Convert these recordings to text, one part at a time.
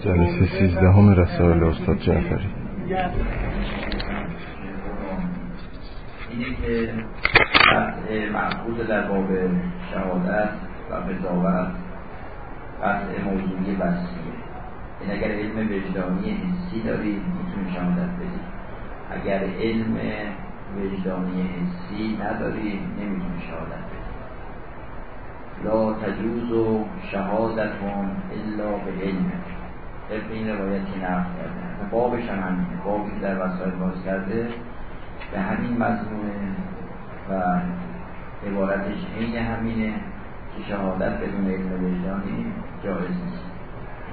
جلسه سیزدهم رسائل استاد جعفری. اینه که قطع معقود در باب شهادت و قضاوت قطع موضوعی بسیه این اگر علم وجدانی حسی دارید می‌تونید شهادت بدید اگر علم وجدانی حسی ندارید نمی‌تونید شهادت بدید لا تجوز و شهادتون الا به علم طبق این روایت که نقل کرده بابش هم همینه. بابی که در وسایل باز کرده به همین مضمونه و عبارتش عین همینه که شهادت بدون علم وجدانی جایز نیست.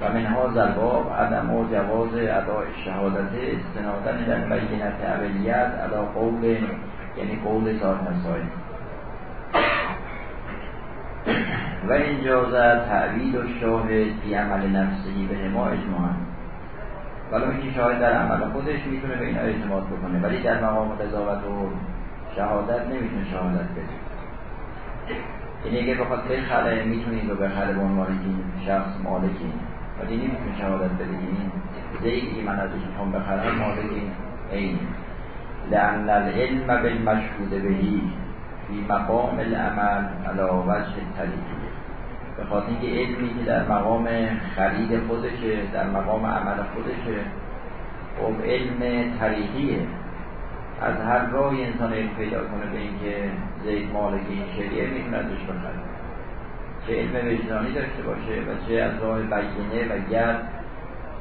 و منها زلباب عدم و جواز اداء شهادت استنادن در بینت اولیت ادا قول یعنی قول صاحب مسائل. و انجازت تعویل و شاهد فی عمل نفسی به ما اجماعا. ولی اینکه شاهد در عمل خودش می‌تونه به اینا اعتماد بکنه ولی در مقام قضاوت و شهادت نمی‌تونه شهادت بده. این اگه بخواد بخره می‌تونید رو بخره به عنوان که شخص مالکی ولی نمی‌تونه شهادت بده. این زیدی من ازش می‌خوام بخرم مالک این لأن العلم بالمشهود بهی فی مقام العمل علا وجه طریقی به خاطر اینکه علمی که در مقام خرید خودشه در مقام عمل خودشه خب علم طریقیه. از هر راهی انسان علم پیدا کنه به اینکه زید مالک این شریعه می‌تونه ازش بخره. چه علم وجدانی داشته باشه و چه از راه بیینه و گرد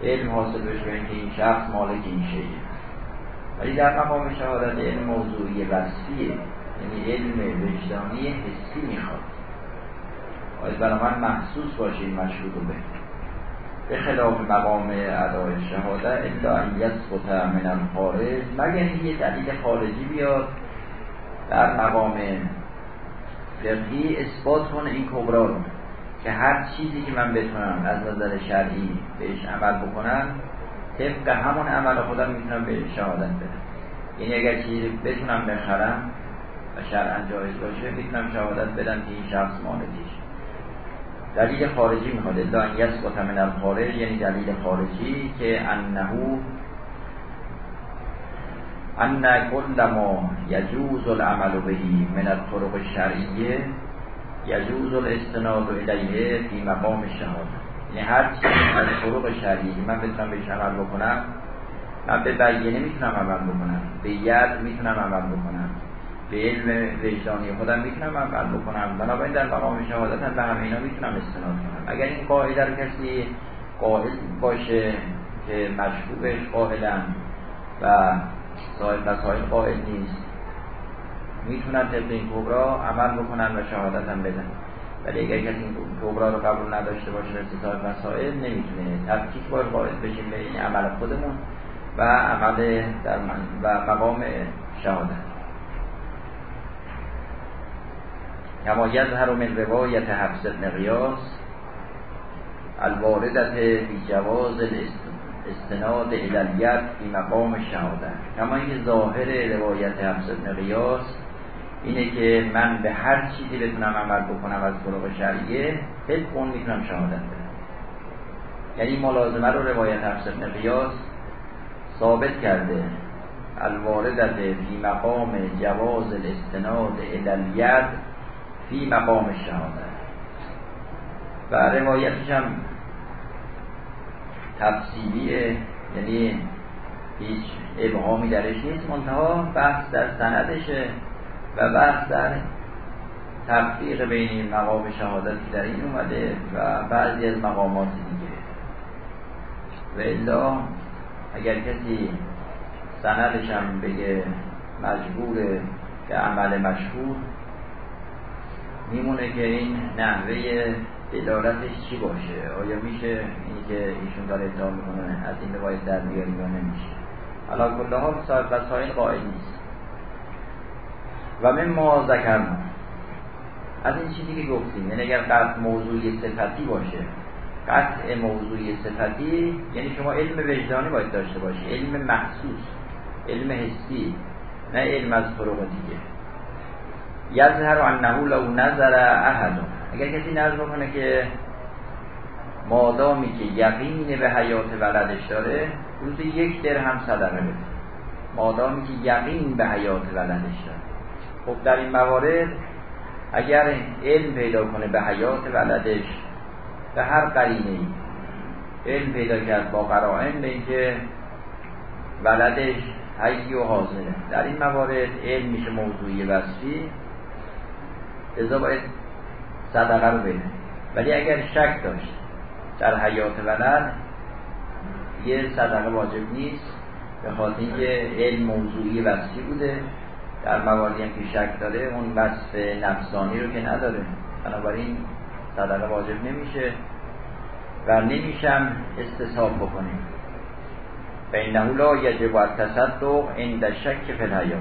علم حاصل بشه به اینکه این شخص مالک این شریعه. ولی در مقام شهادت علم موضوعی وصفیه. یعنی علم وجدانی حسی می‌خواد. باید برای من محسوس باشه این مشهود به. به خلاف مقام ادای شهاده الا ان یثبت من الخارج. مگر یه دلیل خارجی بیاد در مقام فقهی اثبات کنه این کبرا رو. که هر چیزی که من بتونم از نظر شرعی بهش عمل بکنم طبق همون عمل خودم می‌تونم به شهادت بدم. یعنی اگر چیزی بتونم بخرم و شرعا جایز باشه می‌تونم شهادت بدم که این شخص مالکیش دلیل خارجی می‌خواد. الا ان یثبت من الخارج یعنی دلیل خارجی که انه ان کل ما یجوز العمل بهی من الطرق الشرعیه یجوز الاستناد الیه فی مقام الشهاده یعنی هر چیز از طرق شرعی من بتونم بهش عمل بکنم من به بیینه می‌تونم عمل بکنم به ید می‌تونم عمل بکنم. به علم وجدانی خودم می‌تونم عمل بکنم. بنابراین در مقام شهادت هم به همه می‌تونم استناد کنم. اگر این قاعده رو کسی قائل باشه که مشکوبش قائلن و صاحب مسائل قائل نیست می‌تونن طبق این کبرا عمل بکنن و شهادت هم بدن ولی اگر کسی این کبرا رو قبول نداشته باشه مثل صاحب مسائل نمی‌تونه. تفکیک باید قائل بشیم به این عمل خودمون و عمل در و مقام شهادت. کما یظهر من روایت حفظ ابن قیاس الواردت بی جواز استناد الیت فی مقام شهادت. کما این ظاهر روایت حفظ ابن قیاس اینه که من به هر چیزی بتونم عمل بکنم از طرق شرعیه طبق اون می‌تونم شهادت بدم. یعنی ملازمه رو روایت حفظ ابن قیاس ثابت کرده. الواردت فی مقام جواز الاستناد الیت فی مقام شهادت. و روایتش هم تفصیلیه یعنی هیچ ابهامی درش نیست منتها بحث در سندشه و بحث در تفریق بین مقام شهادتی در این اومده و بعضی از مقامات دیگه. و الا اگر کسی سندش هم بگه مجبور به عمل مشهور میمونه که این نحوه دلالتش چی باشه؟ آیا میشه اینی که ایشون داره ادعا می‌کنه از این روایت در بیاریم یا نمیشه؟ حالا کل حال صاحب وسائل قائل نیست. و من ما ذکرنا. از این چیزی که گفتیم یعنی اگر قطع موضوعی صفتی باشه. قطع موضوعی صفتی یعنی شما علم وجدانی باید داشته باشی علم محسوس علم حسی نه علم از طرق دیگه. یظهر انه لو نظر احد. اگر کسی نظر بکنه که مادامی که یقین به حیات ولدش داره روز یک درهم صدقه بده مادامی که یقین به حیات ولدش داره. خب در این موارد اگر علم پیدا کنه به حیات ولدش به هر قرینه ای علم پیدا کرد با قرائن به اینکه ولدش حی و حاضره. در این موارد علم میشه موضوعی وصفی ازا باید صدقه رو بده ولی اگر شک داشت در حیات ولد یه صدقه واجب نیست. به خاطر اینکه علم موضوعی وصفی بوده. در مواردی هم که شک داره اون وصف نفسانی رو که نداره. بنابراین صدقه واجب نمیشه و نمیشم استصحاب بکنیم. فانه لا یجب التصدق عند شک فی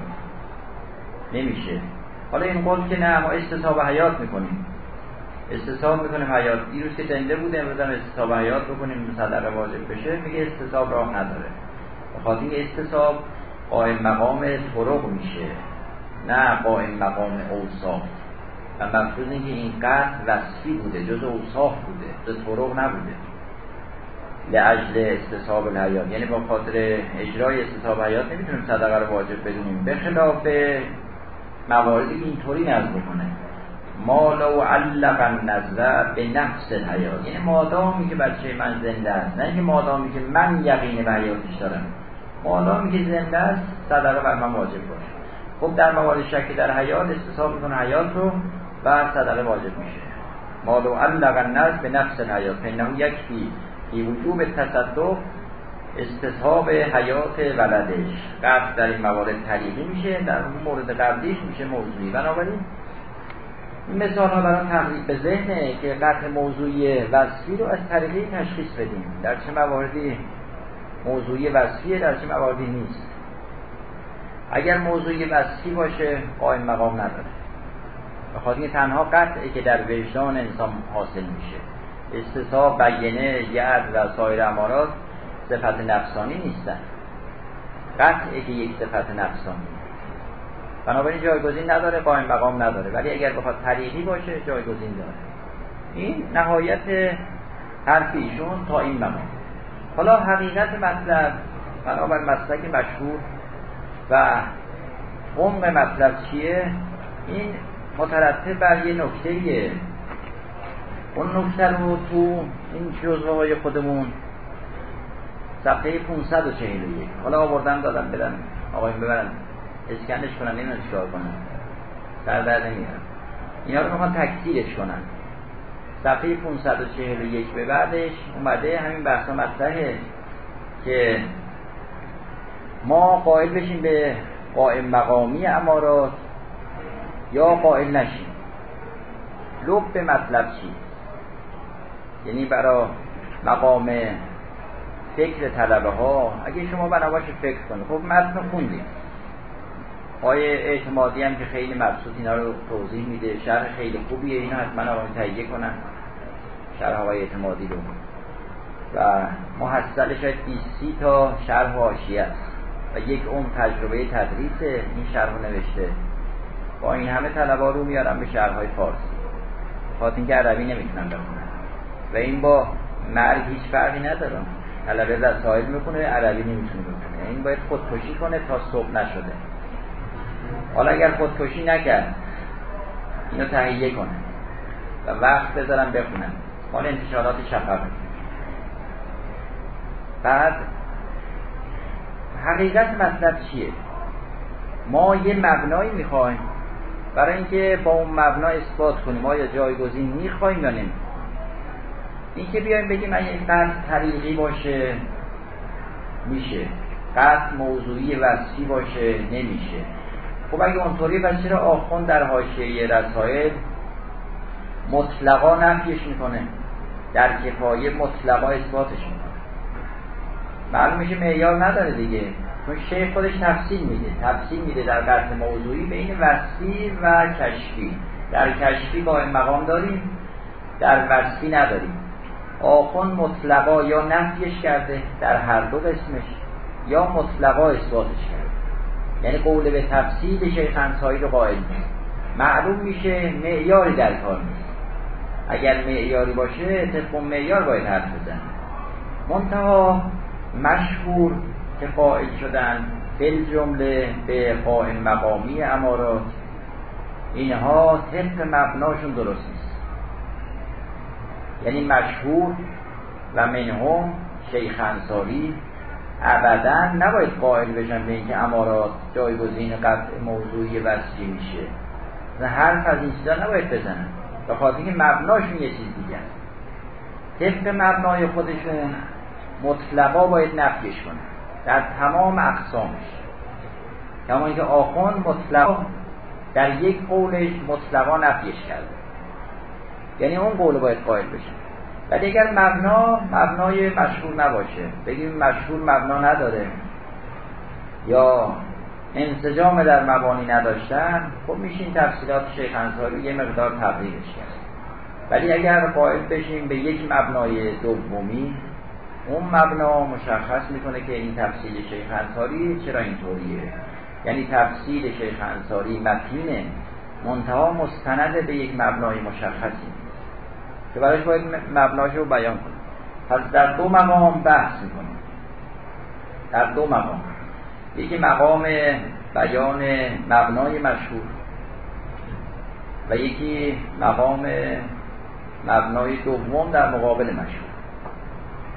نمیشه. حالا این قول که نه ما استصحاب حیات می‌کنیم. استصحاب می‌کنیم حیات. دیروز که زنده بوده امروز هم استصحاب حیات بکنیم صدقه واجب بشه میگه استصحاب راه نداره. بخاطر این استصحاب قائم مقام طرق میشه نه قائم مقام اوصاف. و مفروض اینکه این قطع وصفی بوده جز اوصاف بوده جز طرق نبوده. لعجل استصحاب الحیات. یعنی با خاطر اجرای استصحاب حیات نمی‌تونیم صدقه رو واجب بدونیم. به خلاف مواردی که اینطوری نظر بکنه ما لو علق النظر به نفس الحیات. یعنی مادامی که بچه من زنده است. نه اینکه مادامی که من یقین به حیاتش دارم. مادامی که زنده است صدقه بر من واجب باشه. خب در موارد شک در حیات استصحاب می‌کنه حیات رو و صدقه واجب میشه. ما لو علق النظر به نفس الحیات. فانه یکفی فی وجوب تصدق استصحاب حیات ولدش. قبل در این موارد طریقی میشه در مورد قبلیش میشه موضوعی. بنابراین این مثال ها برای تقریب به ذهنه که قطع موضوعی وصفی رو از طریقی تشخیص بدیم. در چه مواردی موضوعی وصفیه در چه مواردی نیست. اگر موضوعی وصفی باشه قائم مقام نداره. بخاطر تنها قطعی که در وجدان انسان حاصل میشه. استصحاب بیینه ید و سایر امارات صفت نفسانی نیستن. قطعی که یک صفت نفسانی. بنابراین جایگزین نداره قائم مقام نداره. ولی اگر بخواد طریقی باشه جایگزین داره. این نهایت حرف ایشون تا این مقام. حالا حقیقت مطلب بنابر مسلک مشهور و عمق مطلب چیه؟ این مترتب بر یه نکته اون نکته رو تو این جزوه های خودمون صفحه 541 حالا آوردن دادم بدن. آقایون ببرن. اسکنش کنن نمی‌دونم چیکار کنن. سر در نمیارن اینا رو می‌خوان تکثیرش کنن. صفحه 541 به بعدش اومده همین بحثا مطرحه که ما قائل بشیم به قائم مقامی امارات یا قائل نشیم. لب به مطلب چی؟ یعنی برای مقام فکر طلبه ها اگه شما بناباش فکر کنید. خب متن خوندیم آقای اعتمادی هم که خیلی مبسوط اینا رو توضیح میده. شرح خیلی خوبیه. اینا حتما آقای تهیه کنن. شرح آقای اعتمادی رو. و محصل شاید 20 تا شرح حاشیه است. و یک عمر تجربه تدریس این شرح نوشته. با این همه طلبه رو میارم به شرح های فارسی. خاطر اینکه عربی نمی‌تونن بخونن و این با مرگ هیچ فرقی نداره. طلبه رسائل می‌کنه عربی نمی‌تونه بکنه این باید خودکشی کنه تا صبح نشده. حالا اگر خودکشی نکرد اینو تهیه کنه و وقت بذارم بخونم مال انتشارات شفقه بعد حقیقت مطلب چیه؟ ما یه مبنایی می‌خوایم برای اینکه با اون مبنا اثبات کنیم آیا جایگزین می‌خوایم یا نمی‌خوایم این که بیایم بگیم اگه قطع طریقی باشه میشه. قطع موضوعی وصفی باشه نمیشه. خب اگه اونطوری پس چرا آخون در حاشیه رسائل مطلقا نفیش می‌کنه. در کفایه مطلقا اثباتش می‌کنه. معلوم میشه معیار نداره دیگه. چون شیخ خودش تفصیل میده. تفصیل میده در قطع موضوعی بین وصفی و کشفی. در کشفی با مقام داریم در وصفی نداریم. آخون مطلقا یا نفیش کرده در هر دو قسمش یا مطلقا اثباتش کرده. یعنی قول به تفصیل شیخ انصاری رو قائل معلوم میشه معیاری در کار نیست اگر معیاری باشه طبق معیار باید حرف بزن منتها مشهور که قائل شدن فل جمله به قائم مقامی امارات اینها طبق مبناشون درست نیست. یعنی مشهور و منهم شیخ انصاری ابدا نباید قائل بشن به اینکه امارات جایگزین قطع موضوعی وصفی میشه. و حرف از این چیزا نباید بزنن. به خاطر اینکه مبناشون یه چیز دیگه است. طبق مبنای خودشون مطلقا باید نفیش کنن. در تمام اقسامش. کما اینکه آخون مطلقا در یک قولش مطلقا نفیش کرده. یعنی اون قول باید قائل بشن ولی اگر مبنا مبنای مشهور نباشه. بگیم مشهور مبنا نداره. یا انسجام در مبانی نداشتن خب میشین تفصیلات شیخ انصاری یه مقدار تبدیلش کرد. ولی اگر قائل بشیم به یک مبنای دومی اون مبنا مشخص می‌کنه که این تفصیل شیخ انصاری چرا اینطوریه. یعنی تفصیل شیخ انصاری متینه منتها مستند به یک مبنای مشخصی. که برایش باید مبناش رو بیان کنیم. پس در دو مقام بحث می‌کنیم. در دو مقام. یکی مقام بیان مبنای مشهور و یکی مقام مبنای دوم در مقابل مشهور.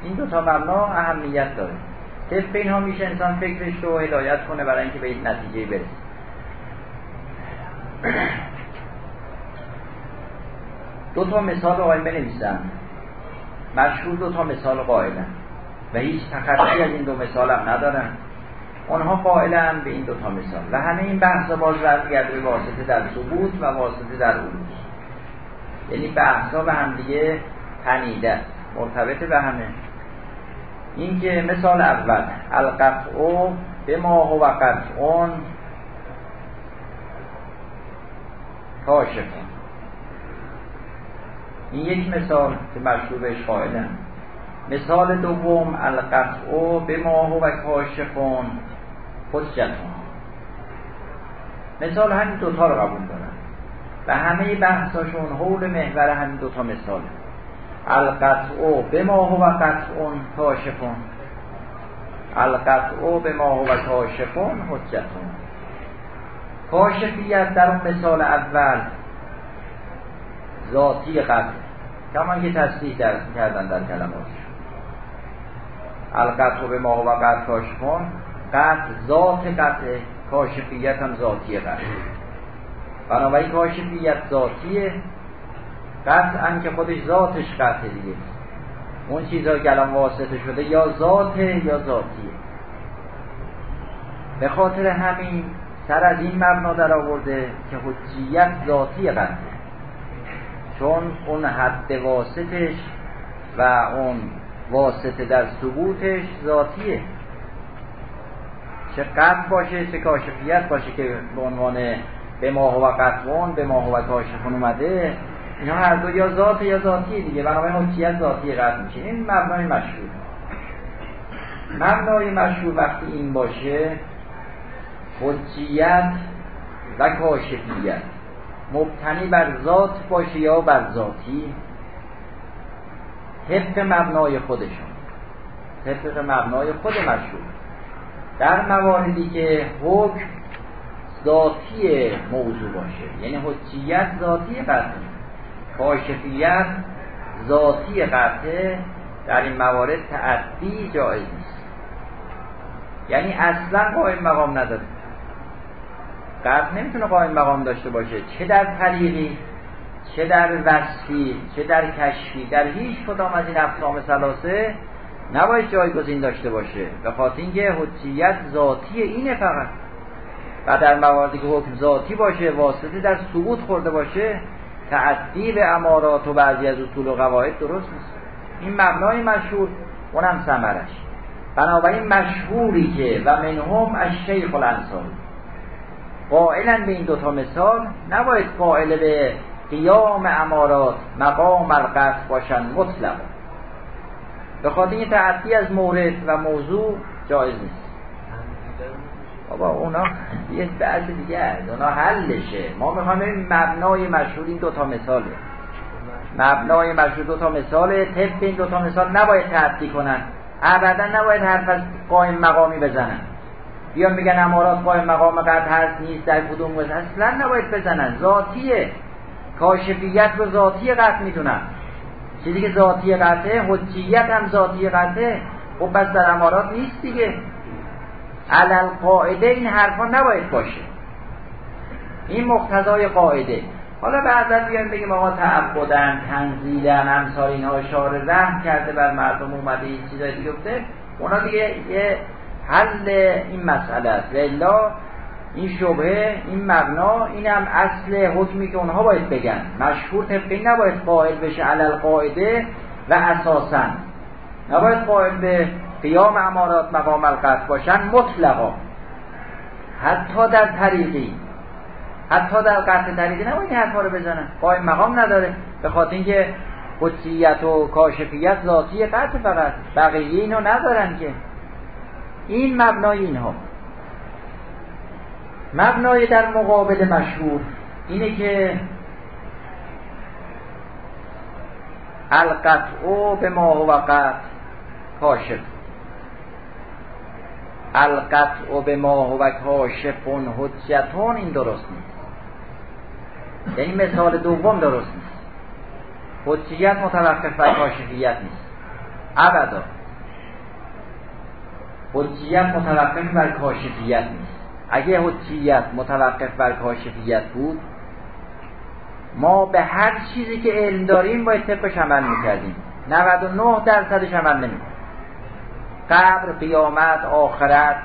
این دو تا مبنا اهمیت داره. طبق اینها میشه انسان فکرش رو هدایت کنه برای اینکه به این نتیجه برسه. دو تا مثال آقای بنویسم. مشهور دو تا مثال قائلن. و هیچ تخطی از این دو مثال هم ندارن. اونها قائلن به این دو تا مثال. و همه این بحث باز برمیگرده به واسطه در ثبوت و واسطه در عروض یعنی بحثا به هم دیگه تنیده مرتبط به همه. این که مثال اول القطع به ما هو قطعون کاشفون این یک مثال که مشروع بهش قائلن مثال دوم القطع به ما هو کاشفون حجتون مثال همین دوتا رو قبول دارن. و همه بحثاشون حول محور همین دوتا مثاله. القطع به ما هو قطعون کاشفون القطع به ما هو کاشفون حجتون کاشفیت در اون مثال اول ذاتی قطع. کمان که تصدیح در کردن در کلمات. القطع به ما هو قطع کاشفون قطع ذات قطع کاشفیت هم ذاتی قطع بنابراین کاشفیت ذاتیه. قطعا که خودش ذاتش قطع دیگه. اون چیزها که واسطه شده یا ذاته یا ذاتیه. به خاطر همین سر از این مبنا در آورده که حجیت ذاتی قطعه چون اون حد واسطش و اون واسطه در ثبوتش ذاتیه. چه قطع باشه چه کاشفیت باشه که به عنوان به ما هو قطعون به ما هو کاشفون اومده اینا هر دو یا ذات یا ذاتی دیگه. بنابراین حجیت ذاتی قطع میشه. این مبنای مشهور مبنای مشهور وقتی این باشه حجیت و کاشفیت. مبتنی بر ذات باشه یا بر ذاتی؟ طبق مبنای خودشون. طبق مبنای خود مشهور در مواردی که حکم ذاتی موضوع باشه یعنی حجیت ذاتی قطعه کاشفیت ذاتی قطعه در این موارد تعدی جایز نیست. یعنی اصلا قائم مقام نداره قطع نمی‌تونه قائم مقام داشته باشه. چه در طریقی چه در وصفی چه در کشفی در هیچ کدام از این اقسام ثلاثه نباید جایگزین داشته باشه. به خاطر اینکه حجیت ذاتی اینه فقط. و در مواردی که حکم ذاتی باشه واسطه در ثبوت خورده باشه تعدی به امارات و بعضی از اصول و قواعد درست نیست. این مبنای مشهور اونم ثمرش. بنابراین مشهوری که و منهم از شیخ الانصاری. قائلا به این دوتا مثال نباید قائل به قیام امارات مقام القصد باشن مطلق به خاطر این تعدی از مورد و موضوع جایز نیست. بابا اونا یه بحث دیگه هست. اونا حلشه. ما می‌خوایم این مبنای مشهور این دوتا مثاله. مبنای مشروط دو تا مثال طبق این دو تا مثال نباید تعدی کنن. ابدا نباید حرف از قائم مقامی بزنن. بیان میگن امارات قائم مقام قد هست نیست در کدوم اصلا نباید بزنن. ذاتیه. کاشفیت رو ذاتی قطع می‌دونن. چیزی که ذاتی قطعه حجیت هم ذاتی قطعه. خب بس در امارات نیست دیگه. علل قاعده این حرفا نباید باشه. این مقتضای قاعده. حالا بعدا بیایم بگیم آقا تعبدن تنزیلن امثال اینها اشار رحم کرده بر مردم اومده این چیزای دیگه گفته. اونا دیگه یه حل این مسئله است. و این شبهه این مبنا این هم اصل حکمی که اونها باید بگن. مشهور طبقی نباید قائل بشه علل قاعده و اساسا. نباید قائل به قیام امارات مقام القصد باشن مطلقا. حتی در طریقی. حتی در قطع طریقی نباید حرفا رو بزنن. قائم مقام نداره. به خاطر اینکه قدسیت و کاشفیت ذاتی قطع فقط. بقیه اینو ندارن که. این مبنای اینها. مبنای در مقابل مشهور اینه که القطع به ما هو قطع کاشف. القطع به ما هو کاشفون حجتون این درست نیست. یعنی مثال دوم درست نیست. حجیت متوقف بر کاشفیت نیست. ابدا. حجیت متوقف بر کاشفیت نیست. اگه حجیت متوقف بر کاشفیت بود ما به هر چیزی که علم داریم باید طبقش عمل می‌کردیم. 99 درصدش عمل نمی‌کنیم قبر قیامت آخرت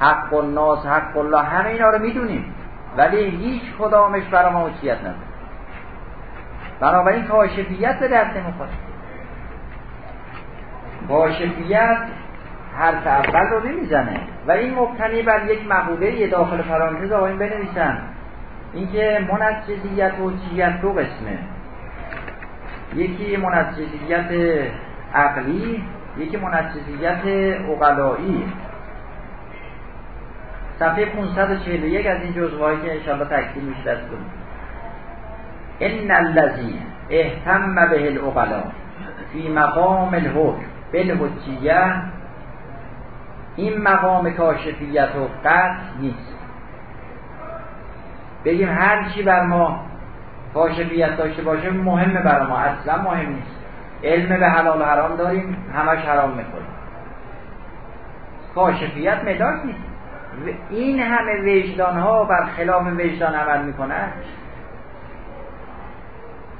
حق الناس حق الله همه اینا رو می‌دونیم. ولی هیچ کدامش برای ما حجیت نداره بنابراین کاشفیت به درد نمی‌خوره کاشفیت حرف اول رو نمی‌زنه. و این مبتنی بر یک مقوله داخل پرانتز آقایون بنویسن. اینکه منجزیت و حجیت دو قسمه. یکی منجزیت عقلی یکی منجزیت اقلایی. صفحه 541 از این جزوهایی که انشاءالله تکتیل میشه دست ان الذی اهتم به الاقلا فی مقام الحکم بالحجیه این مقام کاشفیت و قطع نیست. بگیم هر چی بر ما کاشفیت داشته باشه مهمه بر ما اصلا مهم نیست. علم به حلال و حرام داریم همش حرام می‌کنیم کاشفیت مداد نیست. این همه وجدان ها بر خلاف وجدان عمل می‌کنن.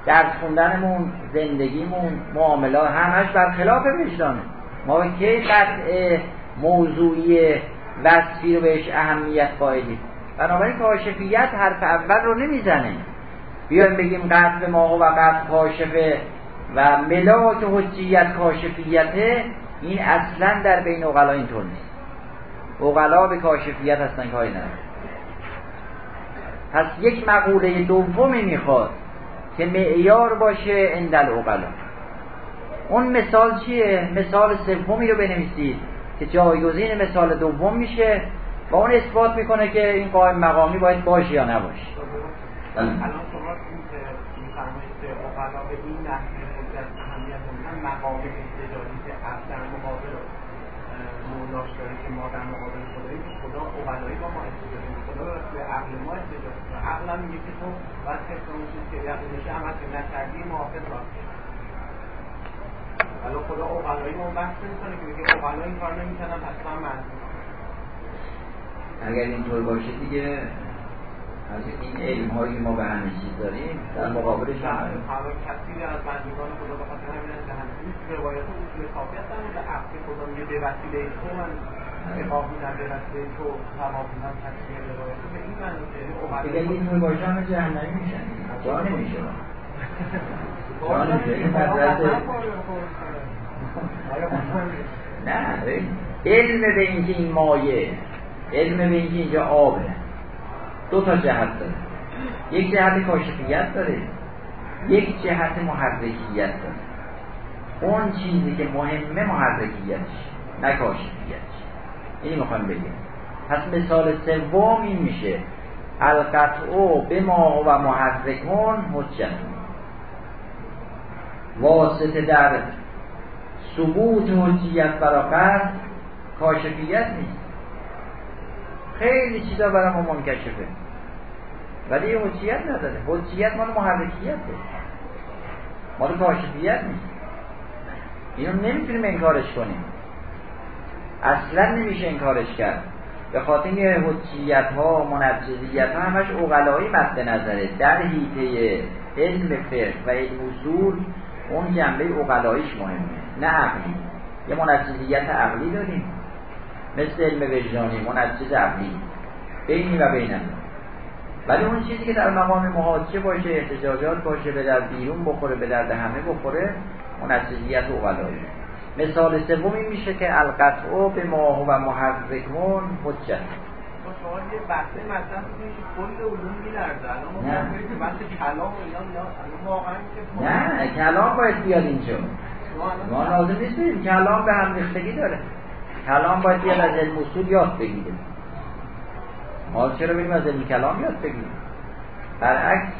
درس خوندنمون زندگیمون معاملات همش بر خلاف وجدانه. ما کی قطع موضوعی وصفی رو بهش اهمیت قائلیم. بنابراین کاشفیت حرف اول رو نمی‌زنه. بیایم بگیم قطع ما و قطع کاشفه و ملاک حجیت کاشفیته این اصلا در بین اقلا اینطور نیست. اقلا به کاشفیت هستن کاری نداره پس یک مقوله دومی می‌خواد که معیار باشه اندل اقلا اون مثال چیه؟ مثال سومی رو بنویسید. که جایگزین مثال دوم میشه و اون اثبات می‌کنه که این قائم مقامی باید باشه یا نباشه. الان شما اقلا به این مقام که در مقابل مولاش داره که ما در مقابل خدایی که خدا اقلایی با ما استدلالی خدا به عقل ما استدلالی و عقل هم میگه که تو باید طبق اون چیز که یقین نشه عمل نکردی موافق راست ولی خدا اقلایی ما بحث نمی‌کنه که میگه اقلا این کار نمی‌کنن پس هم اگر اینطور باشه دیگه از این علم هایی که ما به همه چیز داریم در مقابلش هم کثیری از بندگان خدا به خاطر همین که همین روایت اصول کافی هستن و عقل خدا میگه به وسیله تو من اتفاق میدم به وسیله تو ثواب میدم تصویر روایت به این معنی که اگر اینطور باشه همه جهنمی میشن. جا نمیشه نه علم به اینکه این مایه علم به اینکه اینجا آبه. دو تا جهت داره. یک جهت کاشفیت داره. یک جهت محرکیت داره. اون چیزی که مهمه محرکیتش نه کاشفیتش. اینی می‌خوام بگیم پس مثال سوم این میشه. القطع به ما و محرکون حجت واسطه در ثبوت حجیت برا کاشفیت نیست. خیلی چیزا برای ما منکشفه. ولی حجیت نداره. حجیت مال محرکیته مال کاشفیت نیست. اینو نمی‌تونیم انکارش کنیم. اصلا نمیشه انکارش کرد. به خاطر این حجیت ها منجزیت ها همش اقلایی مد نظره. در حیطه علم فقه و علم اصول اون جنبه اقلاییش مهمه نه عقلی. یه منجزیت عقلی داریم. مثل علم وجدانی منجز عقلی. بینی و بین ولی اون چیزی که در مقام محاجه باشه احتجاجات باشه به در بیرون بخوره به درد همه بخوره منجزیت اقلایی. مثال سومی میشه که القطع به ما و محرکون حجت. شما یه بحثه کل علوم میلرزه. الان ما کلام اینا واقعا نه کلام باید بیاد اینجا. ما لازم نیست کلام به هم ریختگی داره. کلام باید بیاد از علم اصول یاد بگیره. ما چرا بریم از علم کلام یاد بگیریم؟ برعکس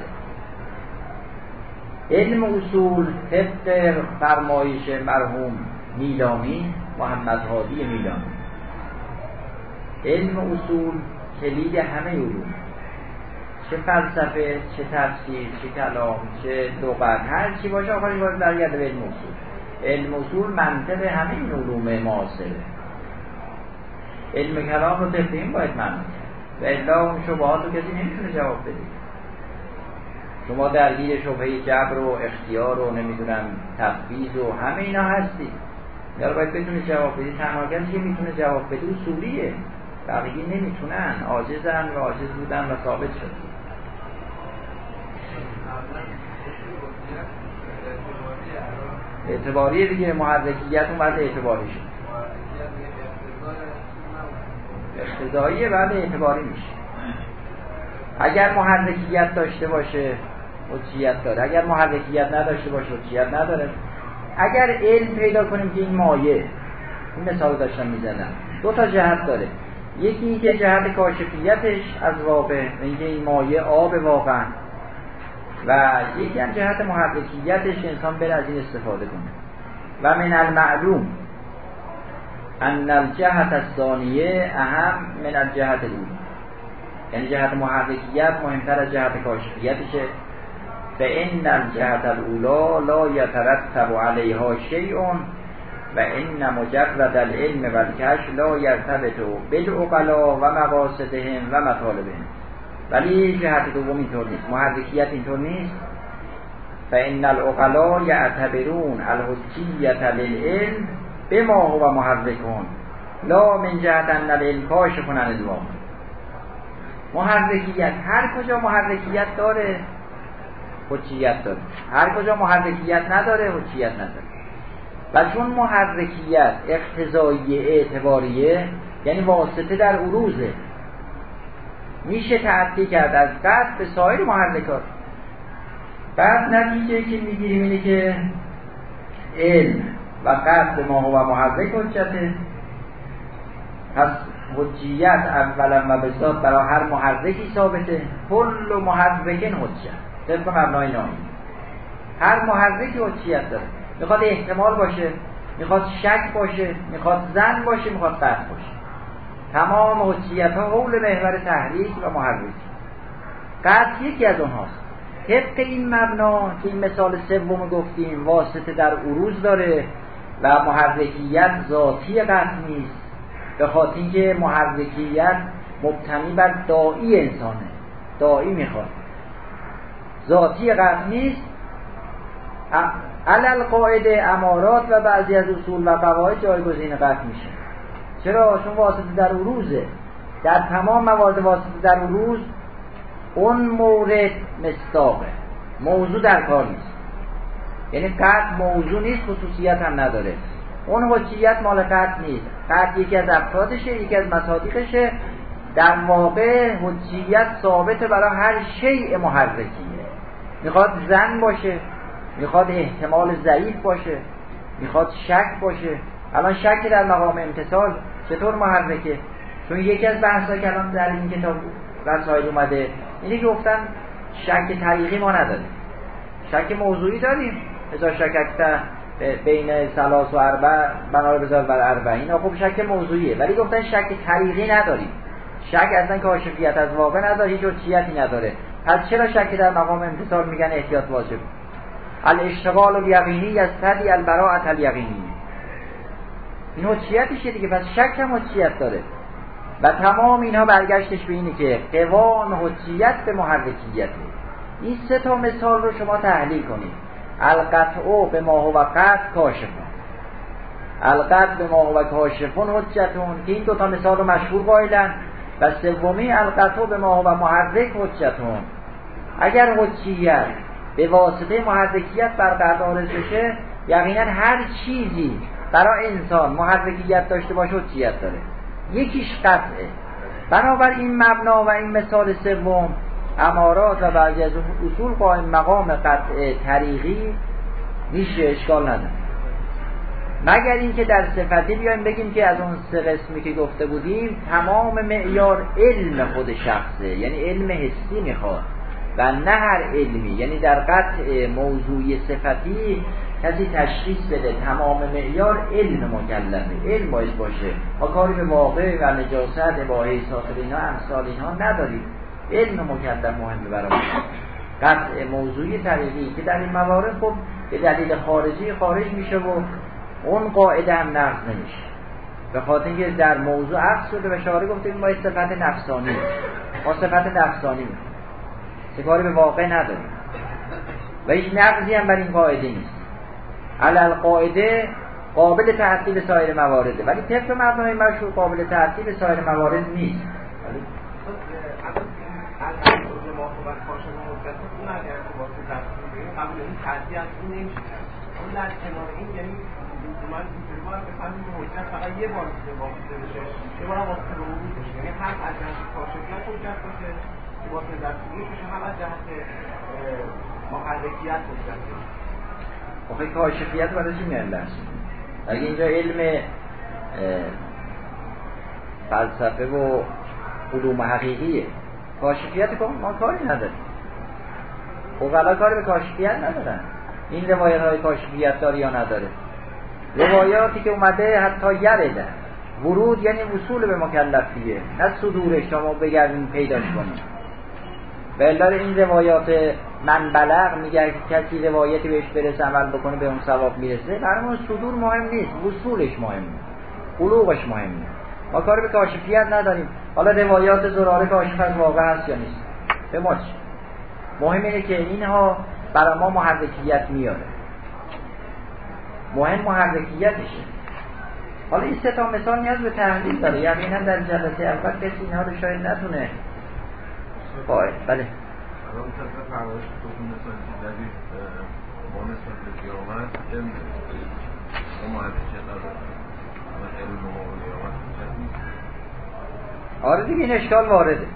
علم اصول طبق فرمایش مرحوم میلامی محمد هادی میلامی علم اصول کلید همه علوم. چه فلسفه چه تفسیر چه کلام چه لغت هر چی باشه آخرش باید برگرده به علم اصول. علم اصول منطق همه این علوم معاصره. علم کلام رو این باید من و الا اون شبهات رو کسی نمی‌تونه جواب بده. شما درگیر شبهه جبر و اختیار و نمی‌دونم تفویض و همه اینا هستید. یا باید بتونه جواب بدی تنها کسی که می‌تونه جواب بده اصولیه. بقیه نمی‌تونن. عاجزن و عاجز بودن و ثابت شد. اعتباری دیگه محرکیت اون بعد اعتباری شد. اقتضاییه بعد اعتباری میشه. اگر محرکیت داشته باشه حجیت داره. اگر محرکیت نداشته باشه حجیت نداره. اگر علم پیدا کنیم که این مایه این مثال داشتم می‌زنم دو تا جهت داره. یکی اینکه جهت کاشفیتش از واقع اینکه این مایه آب واقعا. و یکی هم جهت محرکیتش انسان بره از این استفاده کنه. و من المعلوم ان الجهت الثانیه اهم من الجهت الاولى یعنی جهت محرکیت مهمتر از جهت کاشفیتشه. فان الجهت الاولى لا يترتب عليها شيء و ان مجرد العلم و الکشف لا یرتبط بالعقلا و مقاصدهم و مطالبهم. ولی جهت دوم اینطور نیست. محرکیت اینطور نیست. فان العقلا یعتبرون الحجیت للعلم بما هو محرکون. لا من جهت ان العلم کاشف عن الواقع محرکیت. هر کجا محرکیت داره حجیت داره. هر کجا محرکیت نداره حجیت نداره. و چون محرکیت اقتضایی اعتباریه یعنی واسطه در عروضه. میشه تعدی کرد از قد به سایر محرکات. بعد نتیجه که می‌گیریم اینه که علم و قد ما هو محرک حجته پس حجیت اولا و بذات برای هر محرکی ثابته. کل محرکن حجت. طبق مبنای نامی. هر محرکی حجیت داره. می‌خواد احتمال باشه می‌خواد شک باشه می‌خواد زن باشه می‌خواد قطع باشه. تمام حجیت ها حول محور تحریک و محرک. قطع یکی از اونهاست. طبق این مبنا که این مثال سوم گفتیم واسطه در عروض داره و محرکیت ذاتی قطع نیست. به خاطر اینکه محرکیت مبتنی بر دایی انسانه. دایی می‌خواد. ذاتی قطع نیست. علل قاعده امارات و بعضی از اصول و قواعد جایگزین قطع میشه. چرا؟ چون واسطه در عروضه در تمام موارد واسطه در عروض اون مورد مستاقه. موضوع در کار نیست. یعنی قطع موضوع نیست خصوصیت هم نداره. اون حجیت مال قطع نیست. قطع یکی از افرادشه یکی از مصادیقشه. در واقع حجیت ثابت برای هر شیء محرکیه. می‌خواد زن باشه می‌خواد احتمال ضعیف باشه می‌خواد شک باشه. الان شک در مقام امتصال چطور محرکه؟ چون یکی از بحثا که الان در این کتاب رسائل اومده اینه که گفتن شک طریقی ما نداریم. شک موضوعی داریم. ازا شککت بین سلاس و اربع بنا بذار بر اربع. اینا خب شک موضوعیه. ولی گفتن شک طریقی نداریم. شک اصلا کاشفیت از واقع نداره هیچ حجیتی نداره. پس چرا شک در مقام امتصال میگن احتیاط واجب؟ الاشتغال از تدی البراعت الیقینی این حجیتشه دیگه؟ پس شک هم حجیت داره. و تمام اینها برگشتش به اینه که قوام حجیت به محرکیته این سه تا مثال رو شما تحلیل کنید. القطع به ما هو قطع کاشفون القطع به ما هو کاشفون حجتون که این دو تا مثال رو مشهور قائلن. و سومی القطع به ما هو محرک حجتون. اگر حجیت به واسطه محرکیت برقرار بشه یقینا هر چیزی برای انسان محرکیت داشته باشه حجیت داره. یکیش قطعه. بنابراین مبنا و این مثال سوم امارات و بعضی از اصول قائم مقام قطع طریقی میشه اشکال نداره. مگر اینکه در صفتی بیایم بگیم که از اون سه قسمی که گفته بودیم تمام معیار علم خود شخصه یعنی علم حسی می‌خواد. و نه هر علمی یعنی در قطع موضوعی صفتی کسی تشخیص بده تمام معیار علم مکلفه علم باید باشه. ما کاری به واقع و نجاست اباهه ساخر اینا امثال اینها نداریم. علم مکلف مهمه برای قطع موضوعی طریقی که در این موارد خب به دلیل خارجی خارج میشه و اون قاعده هم نقض نمیشه. به خاطر اینکه در موضوع عقص شده و شعاره گفته این ما صفت نفسانی. ما صفت نفسانی. می‌کنیم کاری به واقع نداریم. و هیچ نقضی هم بر این قاعده نیست. علل قاعده قابل تحصیل سایر موارده ولی طبق مبنای مشهور قابل تحصیل سایر موارد نیست. یه حجت باشه که هم کاشفیت برای چی میان اگه اینجا علم فلسفه و علوم حقیقیه کاشفیت ما کاری نداریم. اوغلا کاری به کاشفیت ندارن. این روایت های کاشفیت داره یا نداره؟ روایاتی که اومده حتی یرده ورود یعنی وصول به مکلفیه. نه صدورش تا ما بگردیم پیداش به این روایات من بلغ میگه کسی روایتی بهش برسه عمل بکنه به اون ثواب می‌رسه. برای صدور مهم نیست وصولش مهمه قلوبش مهمه ما کار به کاشفیت نداریم. حالا روایات زراره کاشف از واقع هست یا نیست؟ به ما مهم اینه که اینها برای ما محرکیت میاره. مهم محرکیتشه. حالا این سه تا مثال نیاز به تحلیل داره. یقینا در جلسه اول کسی اینها رو شاید نتونه باید بله. آره دیگه این اشکال وارده.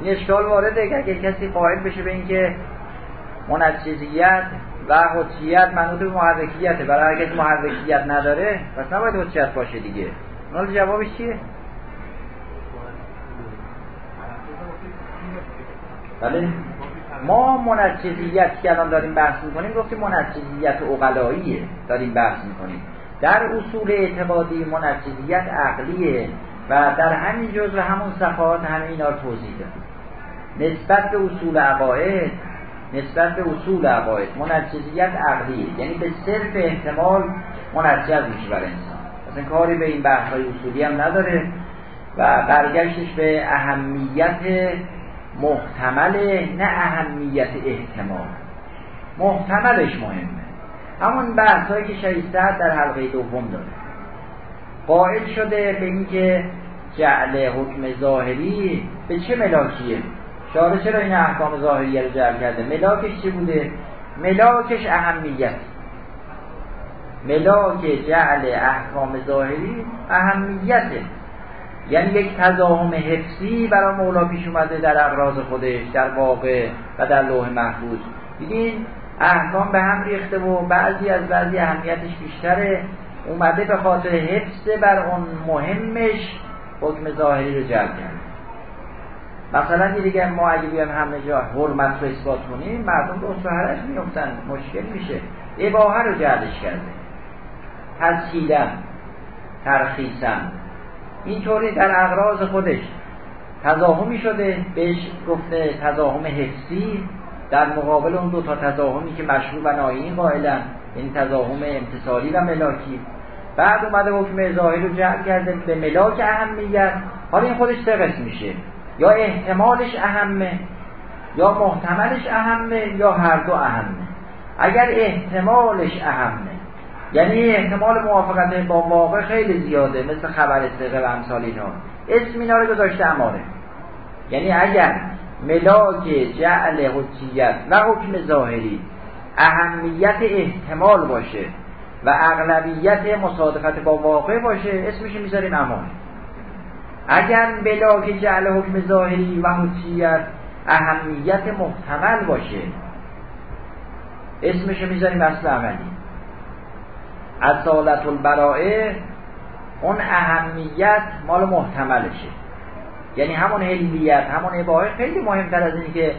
این اشکال وارده که اگر کسی قائل بشه به اینکه منجزیت و حجیت منوط به محرکیته. برای اگر محرکیت نداره پس نباید حجیت باشه دیگه. اون جوابش چیه؟ بله. ما منجزیت که الان داریم بحث می‌کنیم گفتیم منجزیت اقلاییه. داریم بحث می‌کنیم. در اصول اعتقادی منجزیت عقلیه و در همین جزء همون صفحات همه اینا توضیح دادیم. نسبت به اصول عقاید نسبت به اصول عقاید منجزیت عقلیه. یعنی به صرف احتمال منجز میشه برای انسان. اصلا کاری به این بحث های اصولی هم نداره و برگشتش به اهمیت محتمل نه اهمیت احتمال. محتملش مهمه. همون بحث که شهید در حلقه دوم داره قائل شده به اینکه جعل حکم ظاهری به چه ملاکیه؟ شاره چرا این احکام ظاهریه رو جعل کرده؟ ملاکش چی بوده؟ ملاکش اهمیت. ملاک جعل احکام ظاهری اهمیته. یعنی یک تضاهم حفظی برای مولا پیش اومده در اقراض خودش در واقع و در لوح محفوظ. دیدین احکام به هم ریخته و بعضی از بعضی اهمیتش بیشتره. اومده به خاطر حفظ بر اون مهمش حکم ظاهری رو جلب کرد مثلا دیگه ما اگه بیایم همه جا حرمت رو اثبات کنیم مردم به حرج میفتن مشکل میشه. اباهه رو جعلش کرده. تسهیلن ترخیصن. اینطوری در اغراض خودش تضاهمی شده بهش گفته تضاهم حسی در مقابل اون دو تا تضاهمی که مشروع و نایین قائلن این تضاهم امتصالی و ملاکی. بعد اومده حکم ظاهر رو جعل کرده به ملاک اهمیت حالا این خودش سه قسم میشه. یا احتمالش اهمه یا محتملش اهمه یا هر دو اهمه. اگر احتمالش اهمه یعنی احتمال موافقت با واقع خیلی زیاده مثل خبر و امثال اینا. اسم اینا رو گذاشته اماره یعنی اگر ملاک جعل حجیت و حکم ظاهری اهمیت احتمال باشه و اغلبیت مصادفت با واقع باشه اسمش می‌ذاریم امان اگر ملاک جعل حکم ظاهری و حجیت اهمیت محتمل باشه اسمش می‌ذاریم اصل عملی. اصالت البرائه اون اهمیت مال محتملشه. یعنی همون حلیت همون اباحه خیلی مهمتر از اینی که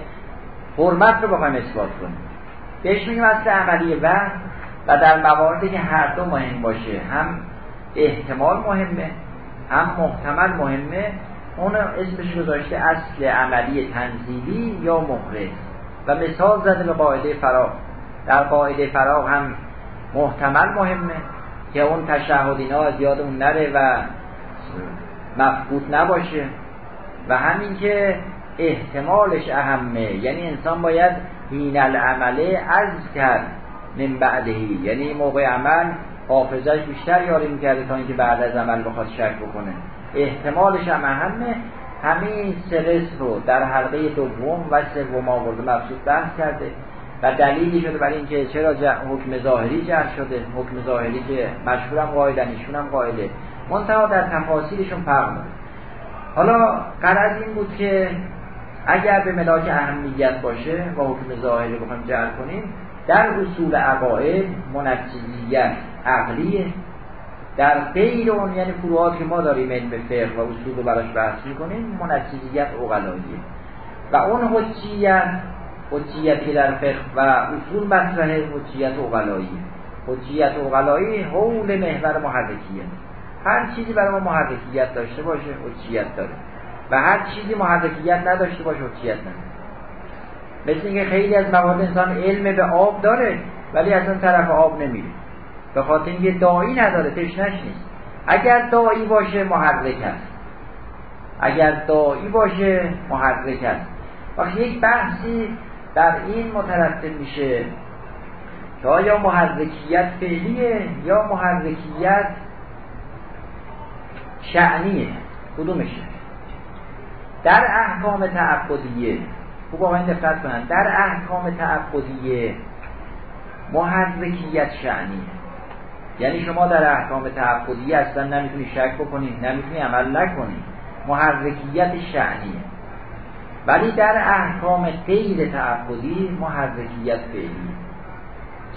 حرمت رو بخوایم اثبات کنیم. بهش میگیم اصل عملی و و در مواردی که هر دو مهم باشه. هم احتمال مهمه هم محتمل مهمه. اون اسمش گذاشته اصل عملی تنزیلی یا مخرج و مثال زده به قاعده فراغ. در قاعده فراغ هم محتمل مهمه که اون تشهد اینا از یادمون نره و مفقود نباشه. و همین که احتمالش اهمه. یعنی انسان باید هین العمله از کرد من بعدهی یعنی موقع عمل حافظش بیشتر یاری می‌کرده تا اینکه بعد از عمل بخواد شک بکنه. احتمالش هم اهمه. همین سرس رو در حلقه دوم و سوم آورده مبسوط بحث کرده. و دلیلی شده برای اینکه چرا حکم ظاهری جر شده حکم ظاهری که مشهورم قائلن ایشون هم قائله منتها در تفاصیلشون فرق داره. حالا قرض این بود که اگر به ملاک اهمیت باشه و حکم ظاهری بخوایم جر کنیم در اصول عقاید منجزیت عقلیه. در غیر اون یعنی فروعات که ما داریم علم فقه و اصول رو براش بحث می‌کنیم منجزیت اقلاییه و اون حجیت حجیت که در فقه و اصول مطرحه حجیت اقلایی حجیت اقلایی حول محور محرکیه. هر چیزی برای ما محرکیت داشته باشه حجیت داره. و هر چیزی محرکیت نداشته باشه حجیت نداره. مثل اینکه خیلی از مواد انسان علم به آب داره ولی اصلا طرف آب نمیره. به خاطر اینکه دایی نداره تشنش نیست. اگر دایی باشه محرک است. اگر دایی باشه محرک است. وقتی یک بحثی در این مترتب میشه که آیا محرکیت فعلیه یا محرکیت شعنیه. کدومشه؟ در احکام تعبدیه. خوب با این دقت کنن. در احکام تعبدیه محرکیت شعنیه. یعنی شما در احکام تعبدیه اصلا نمی‌تونی شک بکنید نمی‌تونی عمل نکنید محرکیت شعنیه. ولی در احکام غیر تعبدی محرکیت فعلی.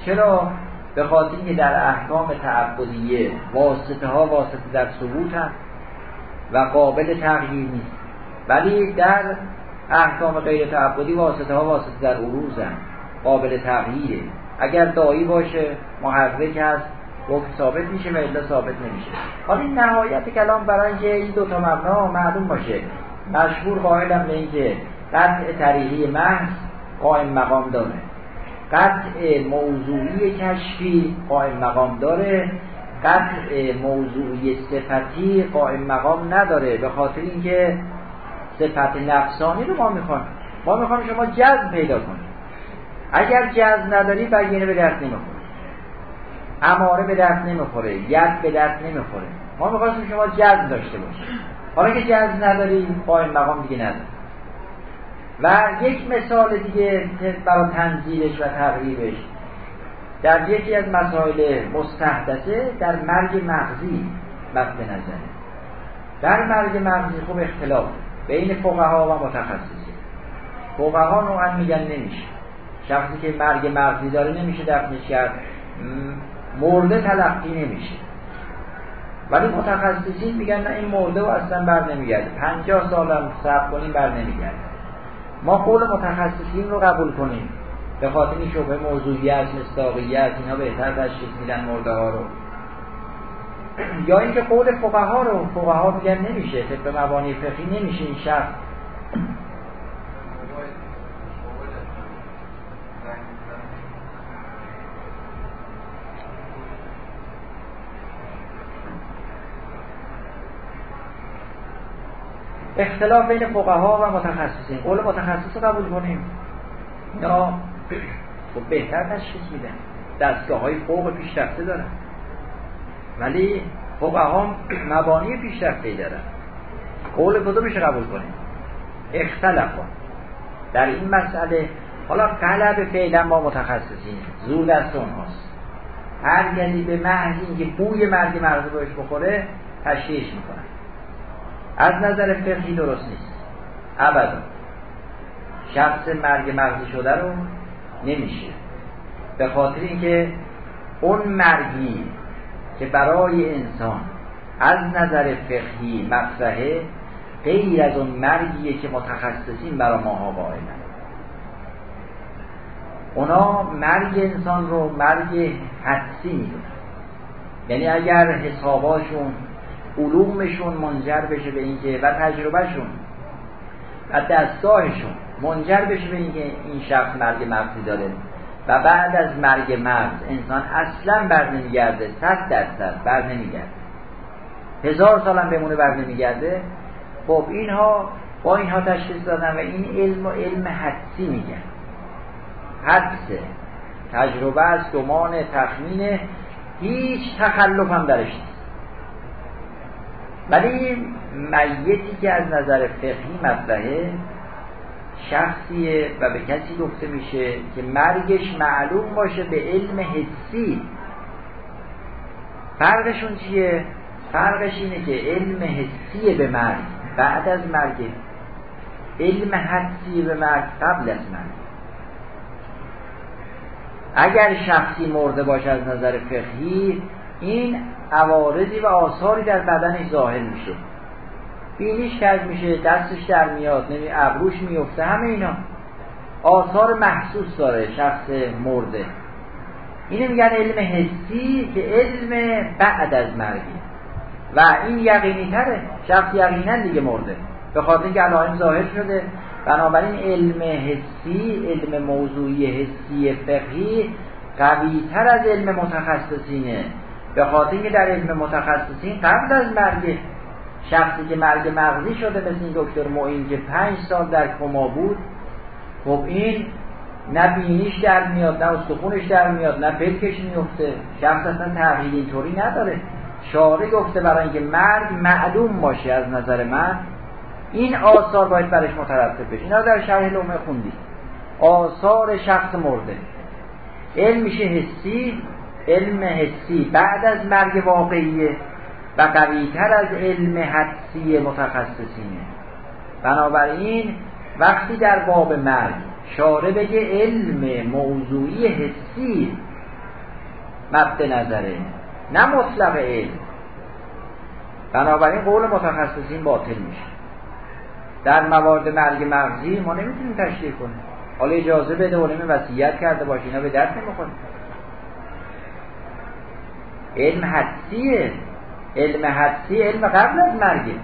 چرا؟ به خاطر اینکه در احکام تعبدیه واسطه ها واسطه در ثبوت هست و قابل تغییر نیست. ولی در احکام غیر تعبدی واسطه ها واسطه در عروض هست قابل تغییره. اگر دایی باشه محرک هست حکم ثابت میشه و الا ثابت نمیشه. حالا این نهایت کلام برای این دو تا مبنا معلوم باشه. مشهور قائلم به اینکه قطع طریقی محض قائم مقام داره. قطع موضوعی کشفی قائم مقام داره. قطع موضوعی صفتی قائم مقام نداره به خاطر اینکه صفت نفسانی رو ما می‌خوایم. ما می‌خوایم شما جذب پیدا کنید. اگر جذب نداری بگینه به درد نمی‌خوره. اماره به درد نمی‌خوره. ید به درد نمی‌خوره. ما می‌خوایم شما جذب داشته باشید حالا که جذب نداری قائم مقام دیگه نداره و یک مثال دیگه برای تنزیلش و تقریبش در یکی از مسائل مستحدثه در مرگ مغزی مد نظره در مرگ مغزی خوب اختلاف. بین فقها و متخصصی فقها نوعا میگن نمیشه. شخصی که مرگ مغزی داره نمیشه دفنش کرد. مرده تلقی نمیشه. ولی متخصصین میگن نه این مرده و اصلا بر نمیگرده. پنجاه سال هم صبر کنیم بر نمیگرده. ما قول متخصصین رو قبول کنیم. به خاطر این شبه موضوعیت مصداقیت اینا بهتر تشخیص میدن مرده ها رو. یا اینکه قول فقها رو فقها میگن نمیشه طبق مبانی فقهی نمیشه این شخص اختلاف بین فقها و متخصصین. قول متخصص قبول کنیم. یا خب بهتر تشخیص میدن. دستگاه های فوق پیشرفته دارن. ولی فقها مبانی پیشرفته دارن. قول کدومش قبول کنیم؟ اختلاف در این مسئله حالا قلب فعلا با متخصصین. زور دست اونهاست. هر کسی به محض اینکه بوی مرگ مغزی بهش بخوره تشریحش می‌کنن. از نظر فقهی درست نیست. ابدا. شخص مرگ مغزی شده رو نمیشه. به خاطر اینکه اون مرگی که برای انسان از نظر فقهی مطرحه غیر از اون مرگیه که متخصصین برای ماها قائلن اونا مرگ انسان رو مرگ حدسی می‌دونن. یعنی اگر حساباشون علومشون منجر بشه به اینکه و تجربهشون و دستگاهشون منجر بشه به اینکه این شخص مرگ مغزی داره و بعد از مرگ مغز انسان اصلا بر نمیگرده صد درصد بر نمیگرده هزار سالم بمونه بر نمیگرده خب اینها با اینها تشخیص دادن و این علم و علم حدسی میگن. حدسه تجربه است گمان تخمینه هیچ تخلف هم درش ولی میتی که از نظر فقهی مطرحه شخصیه و به کسی گفته میشه که مرگش معلوم باشه به علم حسی. فرقشون چیه؟ فرقش اینه که علم حسی به مرگ بعد از مرگ. علم حسی به مرگ قبل از مرگ. اگر شخصی مرده باشه از نظر فقهی این عوارضی و آثاری در بدنش ظاهر میشه. بینیش کرد میشه دستش در میاد نمی ابروش میفته همه اینا. آثار محسوس داره شخص مرده. اینو میگن علم حسی که علم بعد از مرگی و این یقینی تره. شخص یقینا دیگه مرده. به خاطر اینکه علائم ظاهر شده. بنابراین علم حسی علم موضوعی حسی فقهی قوی تر از علم متخصصینه. به خاطر اینکه در علم متخصصین قبل از مرگ شخصی که مرگ مغزی شده مثل این دکتر معین که پنج سال در کما بود خب این نه بینیش در میاد نه استخونش در میاد نه پلکش میفته شخص اصلا تغییر اینطوری نداره. شاره گفته برای اینکه مرگ معلوم باشه از نظر من این آثار باید برش مترتب بشه. اینا در شرح لومه خوندی آثار شخص مرده. علم میشه حسی علم حسی بعد از مرگ واقعیه و قویتر از علم حدسی متخصصینه. بنابراین وقتی در باب مرگ شاره بگه علم موضوعی حسی مد نظره نه مطلق علم. بنابراین قول متخصصین باطل میشه. در موارد مرگ مغزی ما نمی‌تونیم تشریح کنیم. حالا اجازه بده علم وصیت کرده باشه اینا به درد نمی‌خوره. علم حدسیه علم حدسی علم قبل از مرگه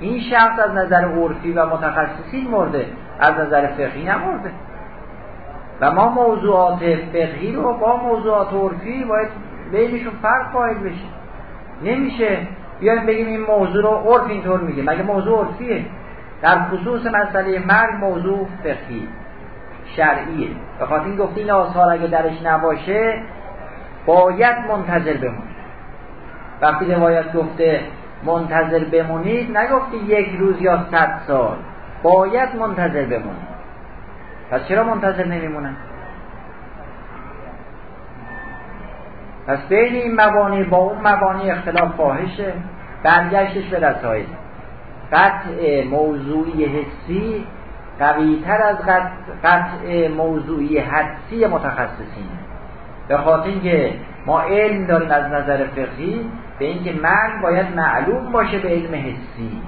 این شخص از نظر عرفی و متخصصین مرده از نظر فقهی نمرده. و ما موضوعات فقهی رو با موضوعات عرفی باید بینشون فرق قائل بشیم. نمیشه بیایم بگیم این موضوع رو عرف اینطور میگه. مگه موضوع عرفیه؟ در خصوص مسئله مرگ موضوع فقهی شرعیه. به خاطر این گفته این آثار اگه درش نباشه باید منتظر بمون وقتی روایت گفته منتظر بمونید نگفته یک روز یا صد سال. باید منتظر بمونید پس چرا منتظر نمیمونن؟ پس بین این مبانی با اون مبانی اختلاف فاحشه. برگشتش به رسائل. قطع موضوعی حسی قویتر از قطع موضوعی حدسی متخصصینه به خاطر اینکه ما علم داریم از نظر فقهی به اینکه مرگ باید معلوم باشه به علم حسی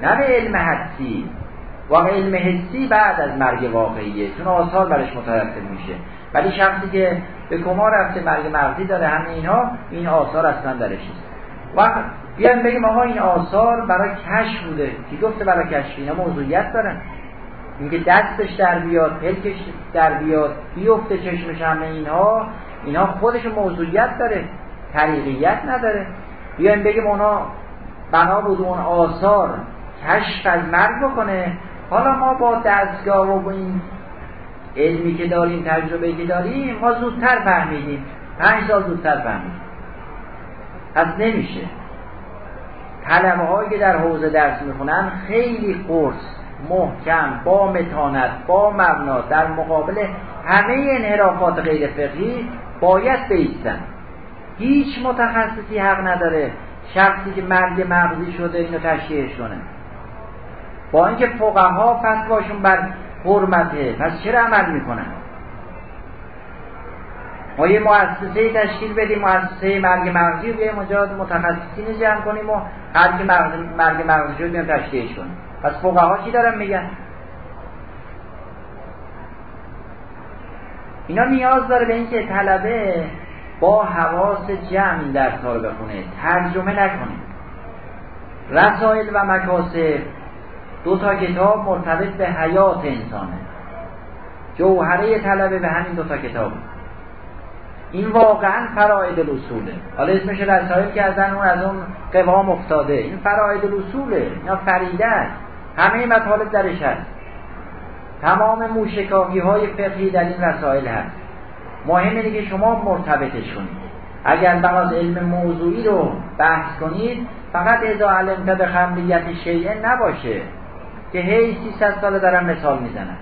نه به علم حدسی. و علم حسی بعد از مرگ واقعیه چون آثار برش مترتب میشه. ولی شخصی که به کما رفته مرگ مغزی داره همه اینها این آثار اصلا درش نیست. و بیان بگیم آقا این آثار برای کشف بوده. کی گفته برای کشف؟ اینا موضوعیت دارن. اینکه دستش در بیاد پلکش در بیاد بیفته چشمش همه اینها اینها خودش موضوعیت داره طریقیت نداره. بیایم بگیم اونا بنا بود اون آثار کشف از مرگ بکنه. حالا ما با دستگاه و با این علمی که داریم تجربه که داریم ما زودتر فهمیدیم. پنج سال زودتر فهمیدیم. از نمیشه. طلبه هایی که در حوزه درس می‌خونن خیلی قرص. محکم با متانت با مبنا در مقابل همه انحرافات غیر فقهی باید بیستن. هیچ متخصصی حق نداره شخصی که مرگ مغزی شده اینو تشریحش کنه. با اینکه فقها فتواشون بر حرمته پس چرا عمل می‌کنن؟ ما یه مؤسسه تشکیل بدیم مؤسسه مرگ مغزی بیایم اونجا متخصصین جمع کنیم و هر که مرگ مغزی شد بیایم تشکیلش کنیم پس فقها چی دارن میگن؟ اینا نیاز داره به اینکه طلبه با حواس جمع ها رو بخونه ترجمه نکنه. رسائل و مکاسب دو تا کتاب مرتبط به حیات انسانه. جوهره طلبه به همین دو تا کتاب. این واقعا فراید الاصوله. حالا اسمش رسائل کردن اون از اون قوام افتاده. این فراید الاصوله. اینا فریده همه مطالب درش هست تمام موشکافی های فقهی در این رسائل هست. مهم اینه که شما مرتبطش کنید اگر بغاز علم موضوعی رو بحث کنید فقط اذا علمت به خمریت شیعه نباشه. که هی 300 سال دارم مثال می‌زنن.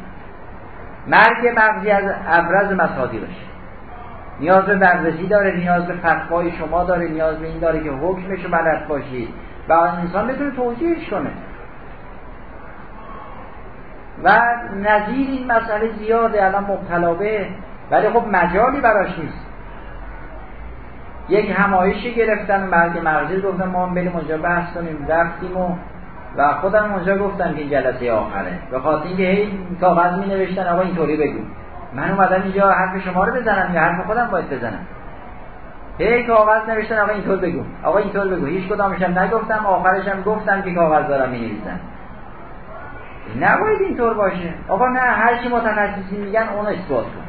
مرگ مغزی از ابرز باشه. نیاز به بررسی داره نیاز به فتوای شما داره نیاز به این داره که حکمش رو بلد باشید. و انسان بتونه توجیهش کنه. و نظیر این مسئله زیاده الان مبتلا ولی خب مجالی براش نیست. یک همایشی گرفتن مرگ مغزی گفتن ما هم بریم اونجا بحث کنیم رفتیم و و خودم اونجا گفتم که این جلسه آخره. به خاطر اینکه هی کاغذ می نوشتن آقا اینطوری بگو. من اومدم اینجا حرف شما رو بزنم یا حرف خودم باید بزنم؟ هی کاغذ نوشتن آقا اینطور بگو. آقا اینطور بگو. هیچ کدامشم نگفتم آخرشم گفتم که کاغذ دارم می نویسن نباید اینطور باشه. آقا نه هر چی متخصصی میگن اون اثبات کن.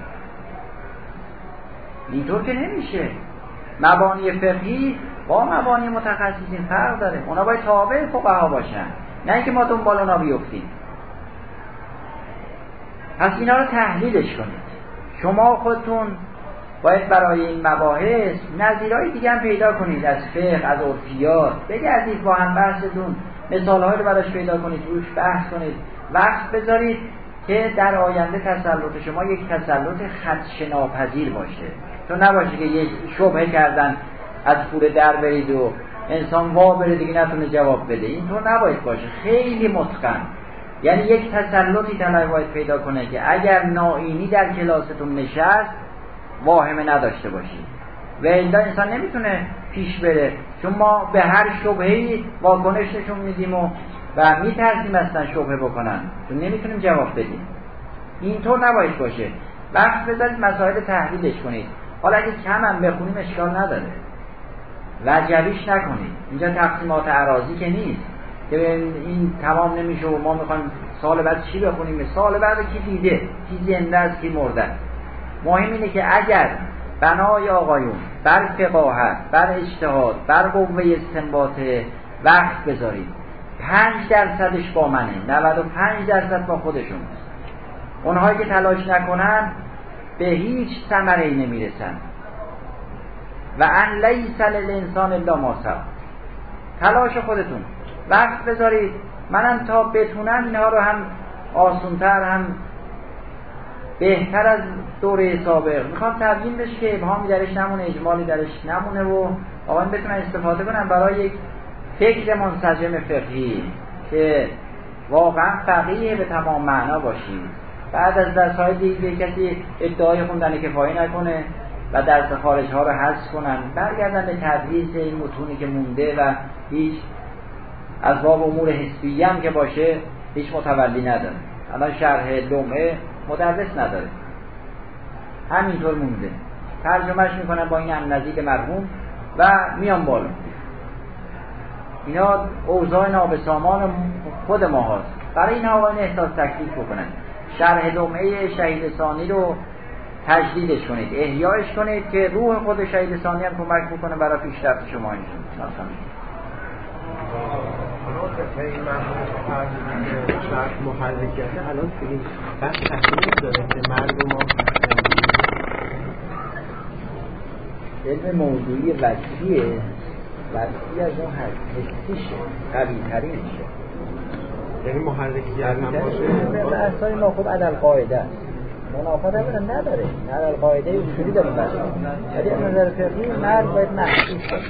اینطور که نمیشه. مبانی فقهی با مبانی متخصصین فرق داره. اونا باید تابع فقها باشن. نه اینکه ما دنبال اونا بیفتیم. پس اینا رو تحلیلش کنید. شما خودتون باید برای این مباحث نظیرهای دیگه هم پیدا کنید. از فقه از عرفیات. بگردید با هم بحثتون. مثالهایی رو براش پیدا کنید روش بحث کنید وقت بذارید که در آینده تسلط شما یک تسلط خدشناپذیر باشه. تو نباشه که یک شبهه کردن از پول در برید و انسان وا بره دیگه نتونه جواب بده. اینطور نباید باشه. خیلی متقن. یعنی یک تسلطی طلب باید پیدا کنه که اگر ناینی در کلاستون نشست واهمه نداشته باشید. و اینجا انسان نمی‌تونه پیش بره. چون ما به هر شبهی واکنش نشون میدیم و و میترسیم اصلا شبهه بکنن. چون نمی‌تونیم جواب بدیم. اینطور نباید باشه. وقت بذارید مسائل تحلیلش کنید. حالا اگه کم هم بخونیم اشکال نداره. وجبیش نکنید. اینجا تقسیمات عراضی که نیست. که این تمام نمیشه و ما می‌خوایم سال بعد چی بخونیم؟ سال بعد کی دیده؟ کی زنده است کی مرده مهم اینه که اگر بنای آقایون بر فقاهت بر اجتهاد بر قوه استنباط وقت بذارید. پنج درصدش با منه 95 درصد با خودشون. اونهایی که تلاش نکنن به هیچ ثمره ای نمی‌رسن. و ان لیس للانسان الا ما تلاش خودتون. وقت بذارید. منم تا بتونم اینها رو هم آسونتر هم بهتر از دوره سابق. می‌خوام تبیین بشه که ابهامی درش نمونه اجمالی درش نمونه و آقایان بتونن استفاده کنن برای یک فکر منسجم فقهی که واقعا فقیه به تمام معنا باشید بعد از درس های دیگه کسی ادعای خوندن کفایی نکنه و درس خارج ها رو حذف کنن برگردن به تدریس این متونی که مونده و هیچ از باب امور حسبی هم که باشه هیچ متولی نداره. الان شرح لمعه مدرس نداره. همینطور مونده. ترجمهش می‌کنن با این هم نزدیک مرحوم و میان بالا. اینا اوضاع نابسامان خود ما هاست. برای این آقایان احساس تکلیف بکنن. شرح دمعه شهید ثانی رو تجدیدش کنید. احیایش کنید که روح خود شهید ثانی هم کمک بکنه برای پیشرفت شما اینشون این محرکیت الان تو این بحث داره که ما علم موضوعی وسیعه وسیع از اون حسیشه قوی ترینشه یعنی محرکیت هم باشه بحثای ما خوب عدل قاعده است منافات هم نداره. عدل قاعده اصولی داریم بحث ولی از نظر فقهی مرد باید محسوس باشه.